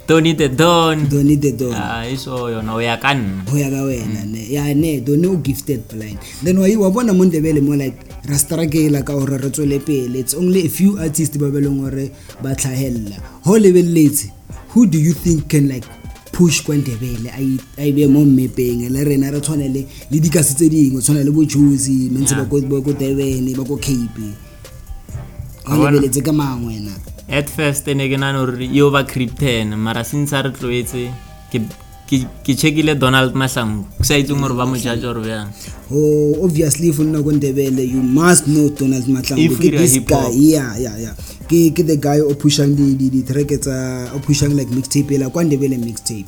Tony the Don Tony the Don ah iso e yona o ya ka nna o ya ka wena ne ya ne Tony o gifted blind then wa wa bona mo ndebele mo like ra struggle ka hore re tswele pele it's only a few artists ba belong hore ba tlhahella ho lebelletse who do you think can like push kwa ndebele a e beye mo mmepeng le rena re tshwane le dikase tse dingwe tshwana le bo juice mentse ba ko durban ba ko cape o lebeletse ka mangwena at first ne ke nane gore yo ba crypten mara since a re tloetse ke checkile donald mahlangu ke sa itseng gore ba mo judge or bjang oh obviously if o nna ko ndebele you must know donald mahlangu ke this guy yeah yeah yeah ke ke the guy o pushang di di di track tsa o pushang like mixtape ela kwa ndebele mixtape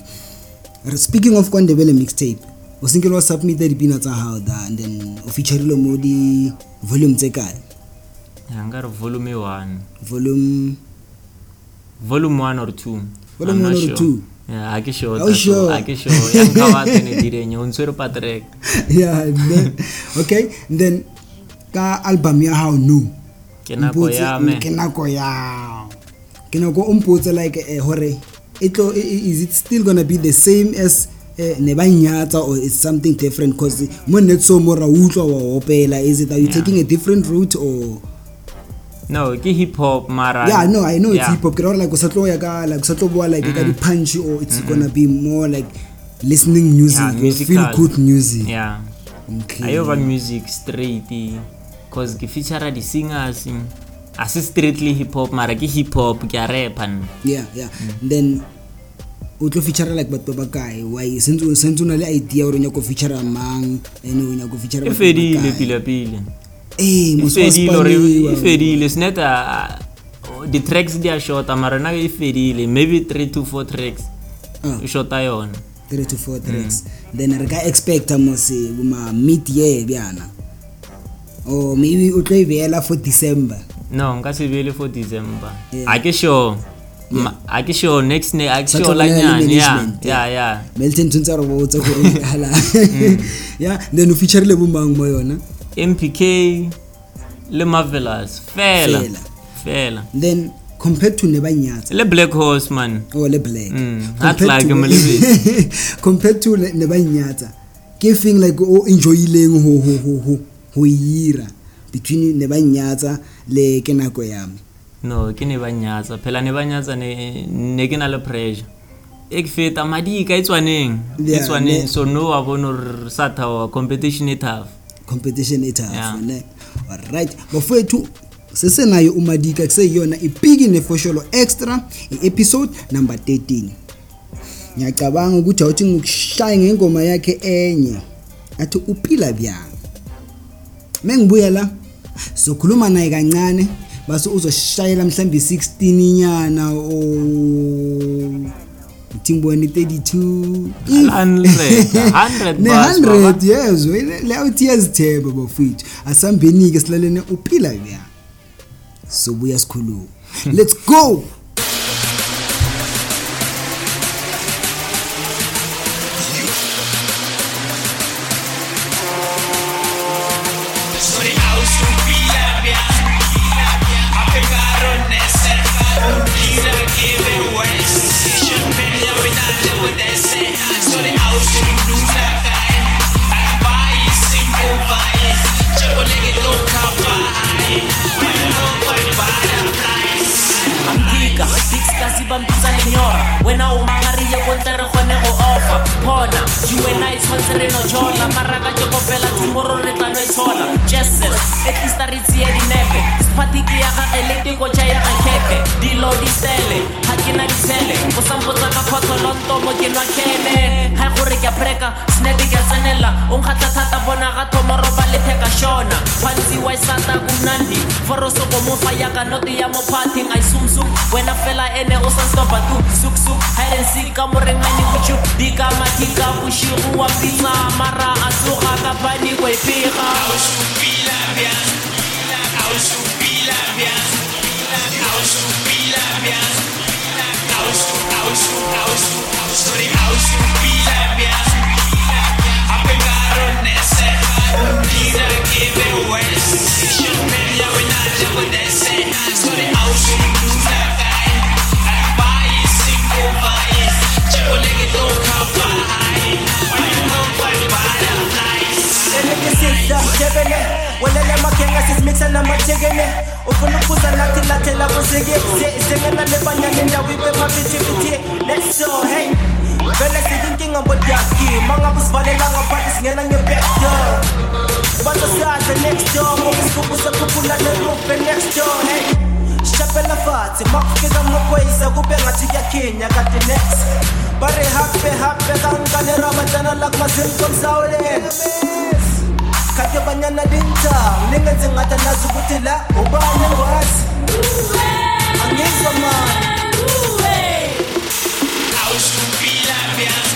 re speaking of kwa ndebele mixtape o single wa submit dipina tsa hao da and then o featureile mo di volume tse kae ya nga re volume 1 volume volume 1 or 2 volume 1 or 2 Yeah, ake show oh, sure. ake show yang kawate ne direnya unsur patrek yeah then, okay and then ka album ya hao new no. ke nako ya me ke nako ya ke nako o mpotse like eh, hore it e lo e- e- is it still going to be the same as eh, ne ba nyatsa or it's something different cause mo netso mo ra utlwa wa opela is it are you yeah. taking a different route or no ke hip hop mara yeah no i know yeah. it's hip hop ke ra like o sa tlo ya ka like o sa tlo bua like mm -hmm. ka di punch or it's mm -hmm. going to be more like listening music yeah, musical. feel good music yeah okay ayo ba music straight cause ke feature di singers asi strictly hip hop mara ke hip hop ke a rapa nna yeah yeah mm. then o tlo feature like batho ba bakae why sentse o sentse na le idea gore o nyako feature mang ene o nyako feature e ba fedile pila pila eh e mo fedile re e fedile sneta the tracks they are short mara na e fedile maybe 3 to 4 tracks uh. shota yona 3 to 4 mm. tracks mm. then re ka expect mo se bo ma mid year bjana or oh, maybe o tlo e beela for december no nka se beele for december a ke sure a ke sure next ne a ke sure lanyane ya ya ya melton tsontsa re botse gore hala mm. ya then o featurele bo mang mo yona mpk le marvelous fela fela then compared to ne banyatsa le black horse man oh le black mm, compared like to compared to ne banyatsa ke feng like o enjoyileng ho ho ho ho go ira between ne ba nnyatsa le ke nako ya me no ke ne ba nnyatsa phela ne ba nnyatsa ne, ne ke na le pressure e ke feta madi e ka e tshwaneng e tshwaneng so no wa bona re sa thawa competition e tough competition e tough yeah. ne alright bafowethu sesenayo umadika kuseyiyona ipiki e nefosholo extra i-episode e number 13 ngiyacabanga ukuthi awuthi ngikushaya ngengoma yakhe enye athi upila byani mengibuya la sokhuluma naye kancane base uzoshayela mhlambe 16 inyana o Timboni 32 100 100 ne 100 years leyo tears thebe bafethu asambeni ke silalene uphila kuya sobuya sikhuluma let's go bazi bampitsa lenyora wena o mangariye ko ntle re kgone go ofa bona you and i tshwantse re no jola maraka ke kopela tomorro re tla no e tshola jesus at least a re tseye dinepe spatiki ya ga eleteko ja ya ga kepe dilo di sele ke na ditshele o sampotsa ka kgotso lontomo ke nwa kene ga gore ke a preka snape ke a tsenela o nkgatlha thata bona ga thomoroba letheka shona phantsi wa sata kumnandi forosoko mofa yaka note ya mo parting ai sumsum wena fela ene o sa stopa tu suksuk hide and seek ka moreng mane bochup di ka matika bošigo wa pitsa mara a tsoga ka bane kwepega I'll shoot be la bien, I'll shoot be la bien. house, house, house, house, house, namajekene ufuna ukuphuza nathi lathela kuzike njengena lebanyana indawo ibephapithibithe let's go hey vele siyinkinga bodaki mangabe usivalelanga phansi singena ngebackdoor bazosaza next door ngokusikhubu sekhuphula nerufe next door hey shaphela fathi makufika mokweyisa kube ngathi kuyakhinya kade next bare hape hape kankane rabatana lakumazimkomsawulela khake banyana lintanga ningenze ngathi anazi ukuthi la ubani ngwazi angizwa mani Aus Kupila, wir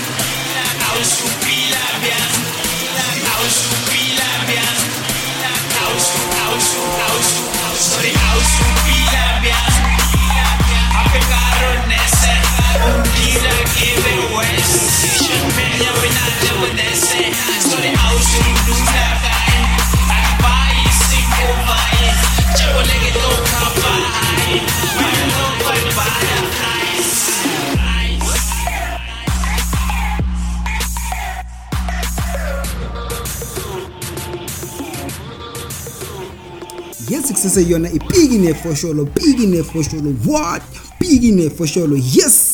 bese yona ipiki nefosholo piki nefosholo what piki nefosholo yes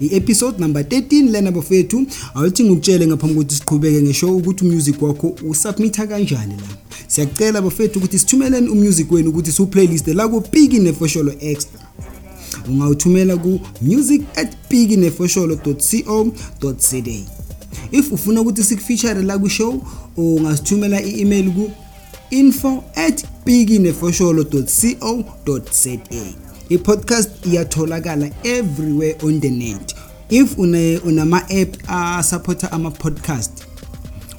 i-episode number 13 lena bafethu awuthi ngikutshele ngaphambi kokuthi siqhubeke ngisho ukuthi umusic wakho usubmitha kanjani la siyacela bafethu ukuthi sithumeleni umusic wenu ukuthi siwuplaylist la kupiki nefosholo extra ungawuthumela ku-music at piki nefosholo co za if ufuna ukuthi sikufeature la kwishow ungasithumela i-email ku info at pikine4sholo.co.za i-podcast iyatholakala everywhere on the net if unama-app asaphotha ama-podcast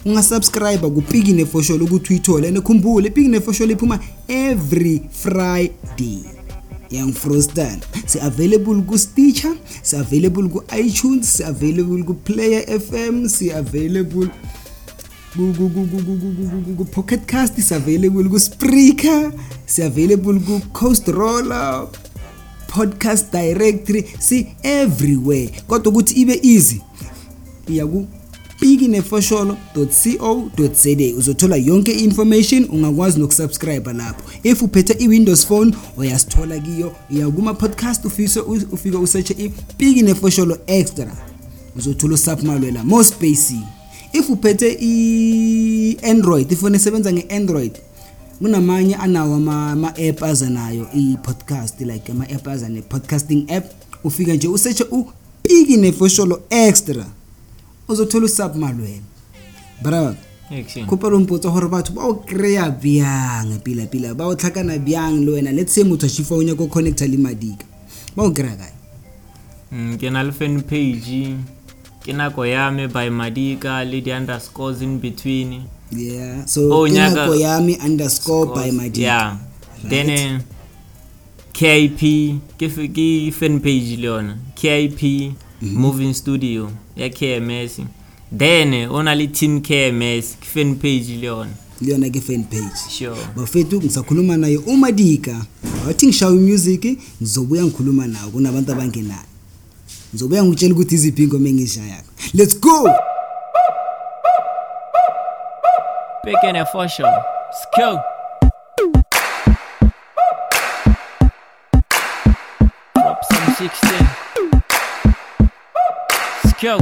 ungasubscribe kupikine for sure ukuthi uyithole and khumbule pikine for sure liphuma every friday yangifrostan si-available ku-stitcher si-available ku-itunes si-available ku-player f m si-available ku-pocketcast is-available ku-spreaker si-available ku-coast roller podcast directory si-everywhere kodwa ukuthi ibe easy iya ku bikinefosholo.co.za uzothola yonke information ungakwazi nokusubscribe lapho if uphethe iWindows phone uyasithola kiyo iya kuma podcast ufise ufika usearch iBikinefosholo extra uzothola uSapmalwela mo spacey if uphethe i-android ifoni esebenza nge-android kunamanye anawo ama-app aza nayo i-podcast like ama-app aza ne-podcasting app ufika nje usetshe upiki nefosholo extra uzothola usub malwena brother kopa lo mpotsa gore batho ba o kry-a bjang pila-pila ba o tlhakana bjang le wena let's say motho a shifa o nyako connecta le madika ba o kry-a kae mm, ke na le fan page ke nako ya me by madika le di-underscores in between yeah so oh, nako ya me underscore by madika yeah right. then uh, eh, kip ke, ke fan page le yona kip mm -hmm. moving studio ya kms then eh, o na le team kms ke fan page le yona liyona ke fan page sure. bafethu ngisakhuluma naye umadika wathi ngishawe music ngizobuya ngikhuluma nawo kunabantu abangenayo ngizobuya ngitshela ukuthi iziphi ingoma engishayakho let's go Pekene for sure. Skill. Drop some 16. Skill.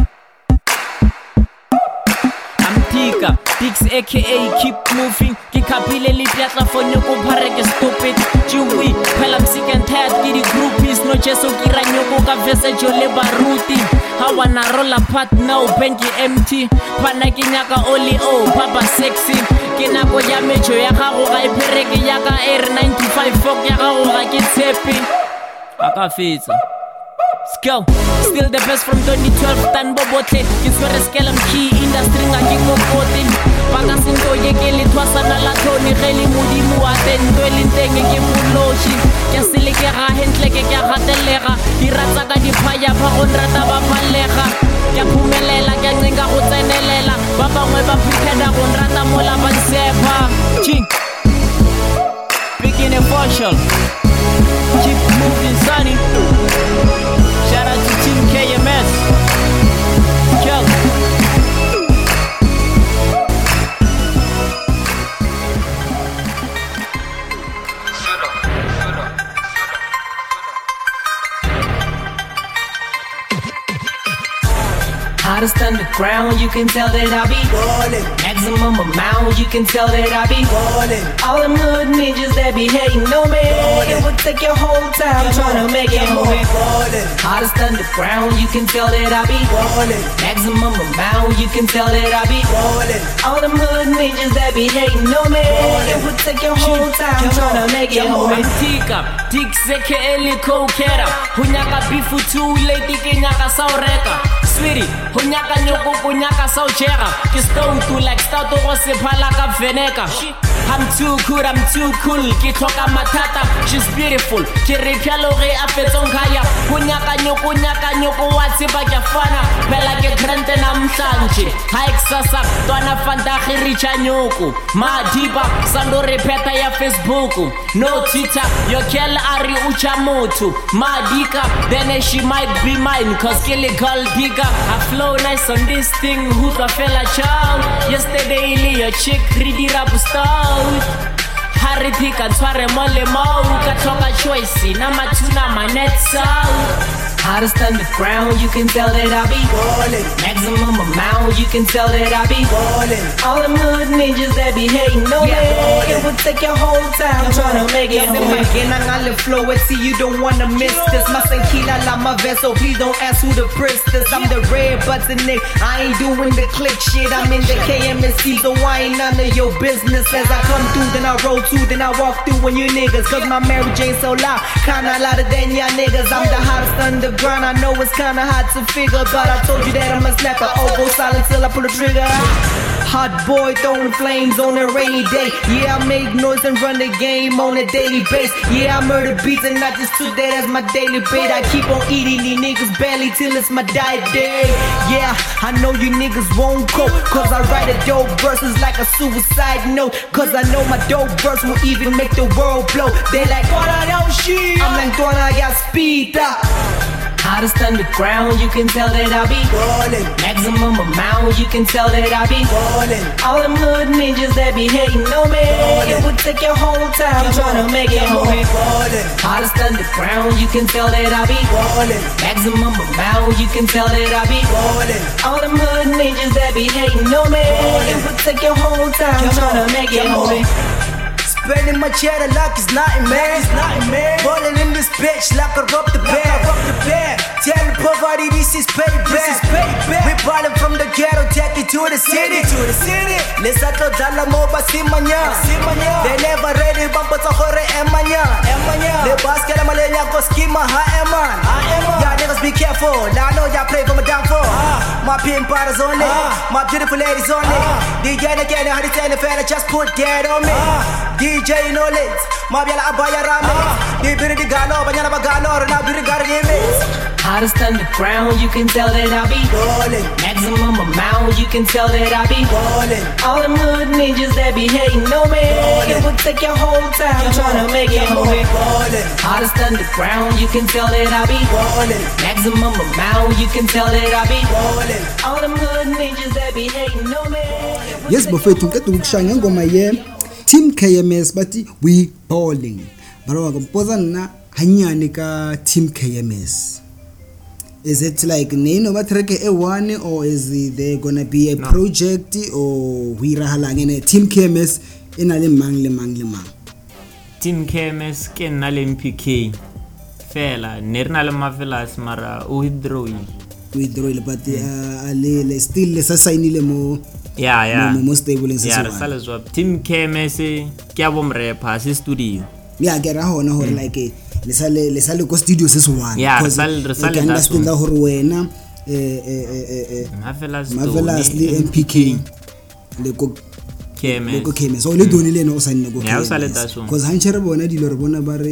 I'm Tika. Dix aka keep moving ke kapile le tlatla for ne go phare ke stupid Chewy phela I'm sick and tired ke di groupies no cheso ke ranyoko ka verse jo le baruti ha wana roll apart now benki e empty bana ke nyaka only oh papa sexy ke nako ya mejo ya gago ga ipereke e ya ka air e 95 fok ya gago ga ke tshepe aka fetsa Skill, still the best from 2012 Tan bo botle, ke swere skelem key Industry nga ke go koteng bangasintso ye ke lethwasana la thone ge le modimo wa tentwe le nteng ke mološi ke a selekega hentle ke ke a gatelega di ratsa ka diphayapha go nrata ba phalega ke a phumelela ke a cenka go tsenelela ba bangwe ba prepeda go nrata mola ba nsepa ching Speaking in function, keep moving sunny. Shout out to Team KO. hottest underground. You can tell that I be ballin'. Maximum amount. You can tell that I be ballin'. All them hood ninjas that be hating on me. Ballin'. It would take your whole time trying to make it move. Hottest underground. You can tell that I be ballin'. Maximum amount. You can tell that I be ballin'. All them hood ninjas that be hating on me. Ballin'. It would take your whole time trying to make it move. Tika, Dick Zeke Eli Kokera. Hunyaka beef too late. Dick Nyaka Saureka. city go nyaka nyoko go nyaka south jera ke stoutu like stoutu go sephala ka veneka I'm too cool, I'm too cool Ke tlhoka mathata She's beautiful Ke re pjalo ge a fetsong khaya Go nyaka nyoko nyaka nyoko wa tseba ke fana Phela ke krente namhlanje Ha eksasa twana fantagi richa nyoko Madiba sando repeta ya Facebook No Twitter Yo kel ari ucha motho Madika then she might be mine Cause ke le girl digger I flow nice on this thing Who's a fella child Yesterday le your chick re dira bustang mode ha re phika tshware mo le moo ka tlhoka choice na mathuna manet sound Hottest underground, you can tell that I be ballin'. Maximum amount, you can tell that I be ballin'. All them hood ninjas that be hating, no yeah, man. It would take your whole time trying to make it. Nangimangena ngale flow, it see you don't wanna miss this. Masenkila la my vessel, please don't ask who the priest is. I'm the red button nick, I ain't doing the click shit. I'm in the KMSC, so I ain't none of your business. As I come through, then I roll through, then I walk through when you niggas. Cause my marriage ain't so loud, kinda louder than y'all niggas. I'm the hottest under the grind. I know it's kinda hard to figure, but I told you that I'm a snapper. Oh, go silent till I pull the trigger. Hot boy throwing flames on a rainy day. Yeah, I make noise and run the game on a daily basis. Yeah, I murder beats and I just took that as my daily bait. I keep on eating these niggas barely till it's my diet day. Yeah, I know you niggas won't cope. Cause I write a dope verses like a suicide note. Cause I know my dope verse will even make the world blow. They like, what are those shit? I'm like, Dona Yaspita. Hottest underground, you can tell that I be rolling. Maximum amount, you can tell that I be rolling. All them hood ninjas that be hating on me. Ballin'. It would take your whole time trying to make it homie. Hottest underground, you can tell that I be rolling. Maximum amount, you can tell that I be rolling. All them hood ninjas that be hating on me. Ballin'. It would take your whole time trying to make it homie. Burning my cheddar like it's not in man. It's not in man. Falling in this bitch like I robbed the like bed. Rob the bed. Tell poverty this is payback. This is payback. We ballin' from the ghetto, take it to the city. To the city. Les atodala mo basi manya. They never ready bambo tsa gore emanya. Emanya. Le basket malenya go skima ha eman. Ha eman. be careful. Now I know y'all play for my downfall. Uh, my pin bottles only, uh, my beautiful ladies only. Uh, DJ again, I had to tell the fan, I just put that on me. Uh, ah. DJ no lit, my biala abaya rame. Uh, ah. the beauty galo, banyana bagalo, now beauty got an image. Hottest underground, you can tell that I be ballin'. Maximum amount, you can tell that I be ballin'. All them hood ninjas that be hating on me. Ballin'. It would take your whole time tryna make it move it. Ballin'. Hottest underground, you can tell that I be ballin'. Maximum amount, you can tell that I be ballin'. All them hood ninjas that be hating on me. Yes, bafethu ngiqeda ukushaya ngengoma ye Team KMS bathi we bowling. Balawa kompoza na hanyane ka Team KMS. is it like nini obatreke e1 or is there gonna be a no. project or we rahalangene like team KMS ena le mang le mang le mang team KMS ke nna le MPK fela ne rena le mavelas mara o withdrawing withdrawile but uh, ale le still le sa signile mo yeah yeah mo, mo stable se yeah sala zwa team KMS ke a bomrepa se studio yeah ke ra hona hore mm. like le sale le sale ko studio se se one yeah, because e ka understand gore wena eh eh eh, eh, eh, eh marvelously mpk le ko le ko KMS o le doni le ene o sa nne ko KMS because hantse re bona dilo re bona ba re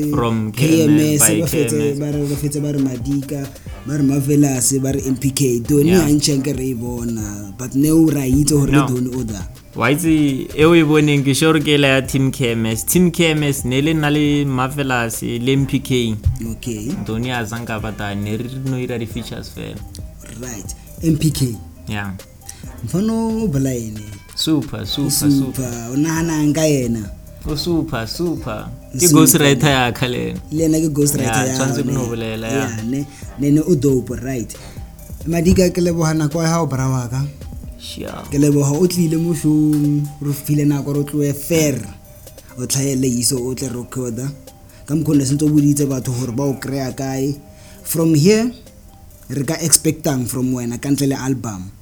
KMS ba fetse ba re ba fetse ba re madika ba re mavelase ba re mpk doni hantse nke re e bona but ne o ra itse gore le doni o da waitse e o e boneng ke sure ke la ya team kms team kms ne le nna le mafelas le mpk okay doni a zanka bata ne re no ira di-features fela right mpk yeah mfano o bolaene super super super o naganang ka ena o super super ke ghost writer ya ka le ena le ena ke ghost writer ya tshwanetse ke no bolela ya ne ne o dope right madika ke leboga nako ya gago bra waka ke leboga o tlile mosong re file nako re tloe fair o tlhaele iso o tle recorda ka mokgonne sentse o boditse batho gore ba o kry-a kae from here re ka expectang from wena ka ntle le album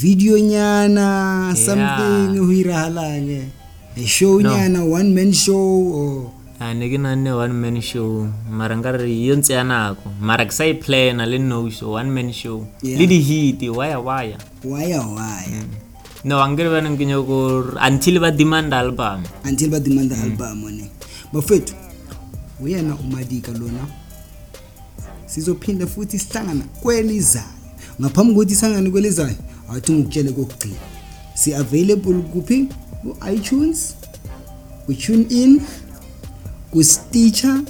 videonyana yeah. something go iragalang shownyana no. one man show or ne ke naanne one man show mara nka re yo ntse ya nako mara ke sa e plana le no show one man show yeah. le dihiti waya waya waya waya mm. no angere ba neng ke nyoko until ba demand album until ba demand mm. album ne bafethu uyena umadika lona sizophinda futhi sihlangana kwelizayo ngaphambi kokuthi sangane kwelizayo awuthi ngikutshele kokugcina si-available kuphi ku-itunes ku-tune in ku-Stitcher,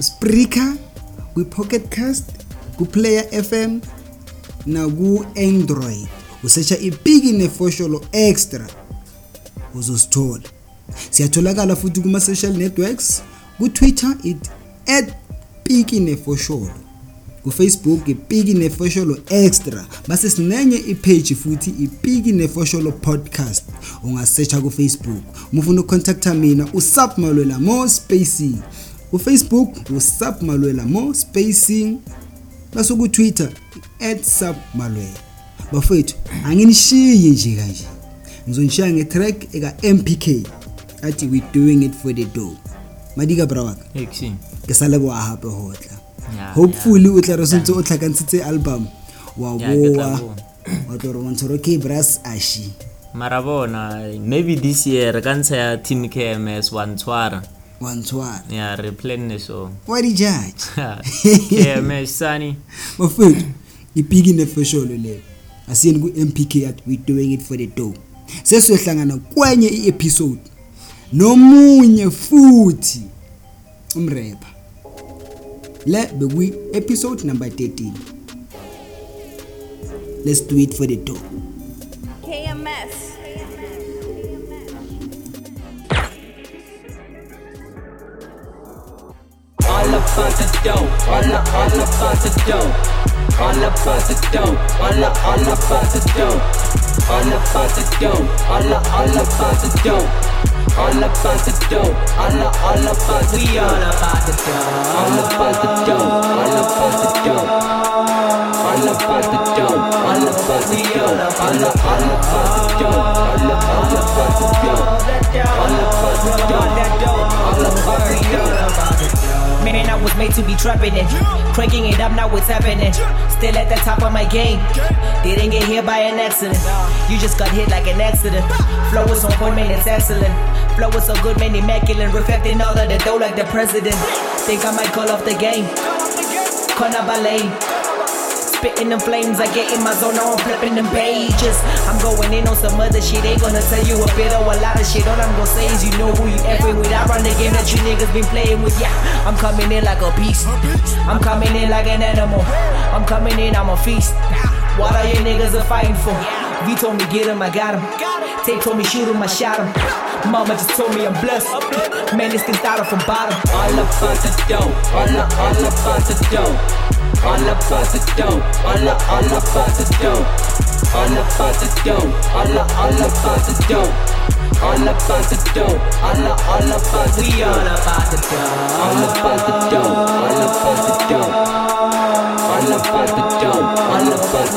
Spreaker, kwi-Pocket Cast, ku-Player FM naku-Android. Usetsha ipiki nefosholo extra uzosithola. Siyatholakala futhi kuma social networks ku-Twitter it @piki nefosholo. kufacebook ipiki nefosholo extra base sinenye ipage futhi ipiki nefosholo podcast ungasearcha kufacebook uma ufuna ukucontacta mina usap malwela mo spacing kufacebook usap malwela mo spacing base ku Twitter @sap malwela bafethu anginishiyi nje kanje ngizonishiya ngetrack eka MPK athi we doing it for the dough madika brawak ekshin ke sale bo a hape hotla hopefully o tla re sentse o tlhakantshitse album wa boa wa tlo re bontshore ke bras ashi mara bona maybe this year ka ntsha ya tin kms wa ntshwara wa ntshwara ya re planne so wa di judge kms sani mafethu ipiki nefesholo le asiyeni ku mpk at we doing it for the dough sesiyohlangana kwenye i-episode nomunye futhi umreba Le bekwi episode number 13. Let's do it for the top. KMS All up on the dough, all up, all up on the dough, all up on the dough, all up, all up on the dough, all up on the dough, all up, all up on the dough. all about the dough, all, all about the we all about the dough, all about the dough, all about the dough, all about the dough, all about the dough, all, all about the dough, all, all about the dough, all about the dough, all about the dough. Man, I was made to be trapping it, cranking it up, now it's happening. Still at the top of my game, didn't get here by an accident. You just got hit like an accident. Flow is on point, man, it's excellent. Flow is so good, man, immaculate, reflecting all of the dough like the president. Think I might call off the game. Corner by lane. Spitting them flames, I get in my zone, now I'm flipping them pages. I'm going in on some other shit, ain't gonna tell you a bit or a lot of shit. All I'm gonna say is, you know who you effing with. I run the game that you niggas been playing with, yeah. I'm coming in like a beast. I'm coming in like an animal. I'm coming in, I'm a feast. What are you niggas are fighting for? V told me get him, I got him. Tay told me shoot him, I shot him. Mama just told me I'm blessed. Man, this thing started from bottom. All up on the dough, all up, all up on the dough. All up on the dough, all up, all up on the dough. All up on the dough, all up, all up on the dough. All up on the dough, all up, all up on the dough. We all about the dough. All up on the dough, all up on the dough. All up on the dough. As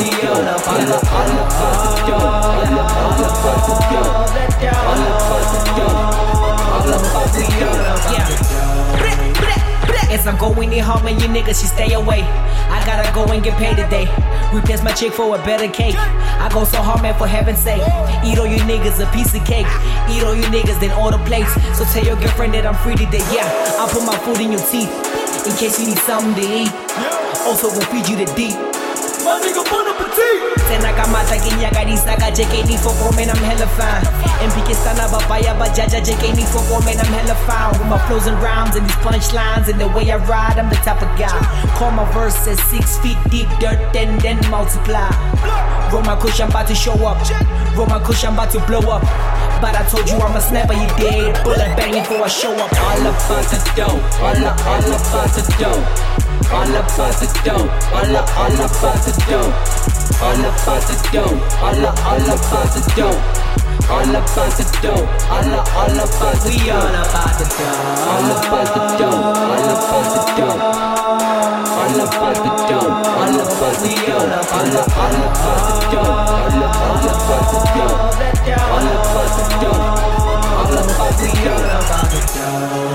I'm going in hard, man, you niggas should stay away. I gotta go and get paid today. Replace my chick for a better cake. I go so hard, man, for heaven's sake. Eat all you niggas a piece of cake. Eat all you niggas, then order plates. So tell your girlfriend that I'm free today. Yeah, i put my food in your teeth in case you need something to eat. Also, we'll feed you the deep. my nigga, bon appetit. Tena kamata kinyakarisa ka JK94 man, I'm hella fine. Impikisana babaya bajaja JK94 man, I'm hella fine. With my flows and rhymes and these punchlines and the way I ride, I'm the type of guy. Call my verses six feet deep, dirt and then multiply. Roll my kush, I'm about to show up. Roll my kush, I'm about to blow up. But I told you I'm a snapper, you dead. Bullet banging before I show up. All about the dough, all, all about the dough. all about the dough, all, all about the dough, all about the dough, all, all about the dough, all about the dough, all, all about the dough, all about the dough, all about the dough, all about the dough, all about the dough, all about the dough, all, all about the dough, all, all about the dough, all about the dough, all about the dough, all about the dough.